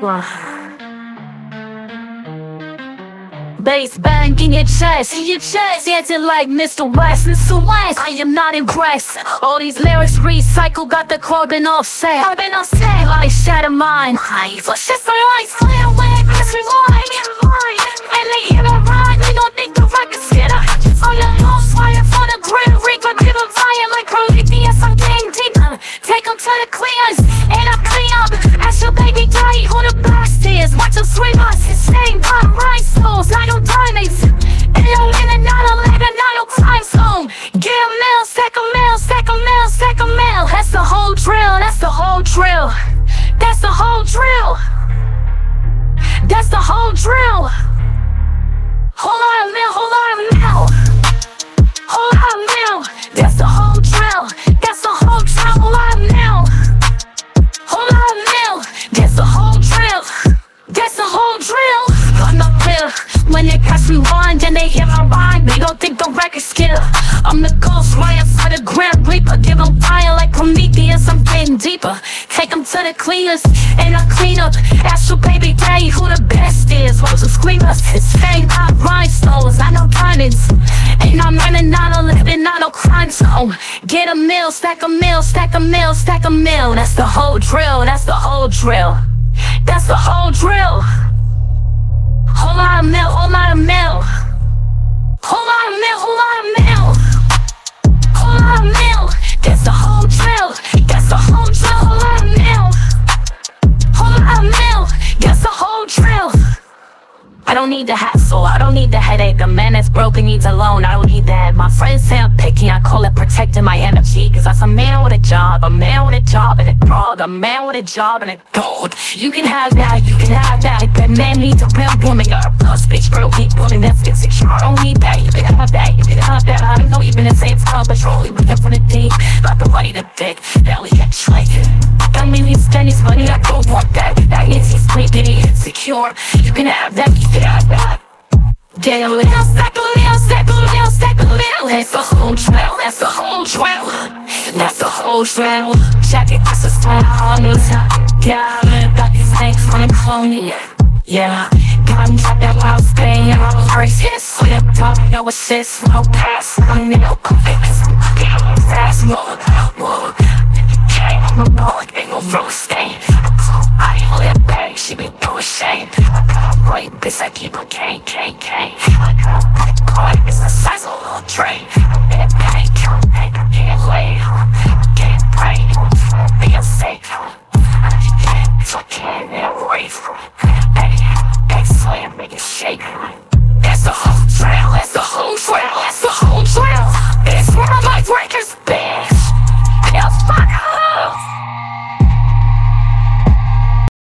Bass bang in your chest, in your chest, dancing like Mr. West, Mr. West. I am not impressed. All these lyrics recycled, got the carbon offset. Carbon offset, like shatter mine. I shit for life, flare away, press rewind. And they hear a rhyme, they don't think the record's scared. Oh, your lost fire for the grim reaper, give a fire like Prometheus, I'm getting deeper. Take them to the clears, and I clean your baby daddy who the best is. Watch them sweep us, rhinestones, When they press rewind and they hear my rhyme, they don't think the record's skill. I'm the ghost right outside the Grand Reaper. Give them fire like Prometheus. I'm getting deeper. Take them to the cleaners and I clean up. Ask your baby daddy who the best is. What's the screamers? It's fame, not rhinestones. I know diamonds. And I'm running out of living out of crime zone. Get a mill, stack a mill, stack a mill, stack a mill. That's the whole drill. That's the whole drill. That's the whole drill. Mill. Hold on a mill, hold on a mill. Hold on a. That's the whole drill. That's the whole drill. A mill. Hold on a mill. That's the whole drill. I don't need the hassle, I don't need the headache. A man that's broken needs a loan, I don't need that. My friends say I'm picky, I call it protecting my energy. Cause I'm a man job, a man with a job and a dog, a man with a job and a gold. You can have that, you can have that. But man needs a real woman, a plus bitch, bro. Keep woman that's insecure. I don't need that, you can have that, you can have that. I don't know, even if it's Paw Patrol, even if from the deep, about the right of dick, belly get like Got these pennies, money, I don't want that. That is he's sleeping, insecure. You can have that, you can have that. Damn, little stack That's the whole trail, that's the whole trail. That's the whole trail. Check it, that's the style on the top. Yeah, I got these from the clone. Yeah, got me trapped that wild Spain. I'm a first hit, slip top, no assist, no pass. I'm in no confidence. Fast, more, more. I'm a ball, ain't no roast stain. I it back, she be pushing. Right, bitch, I keep a gang, gang, gang. Boy, shake.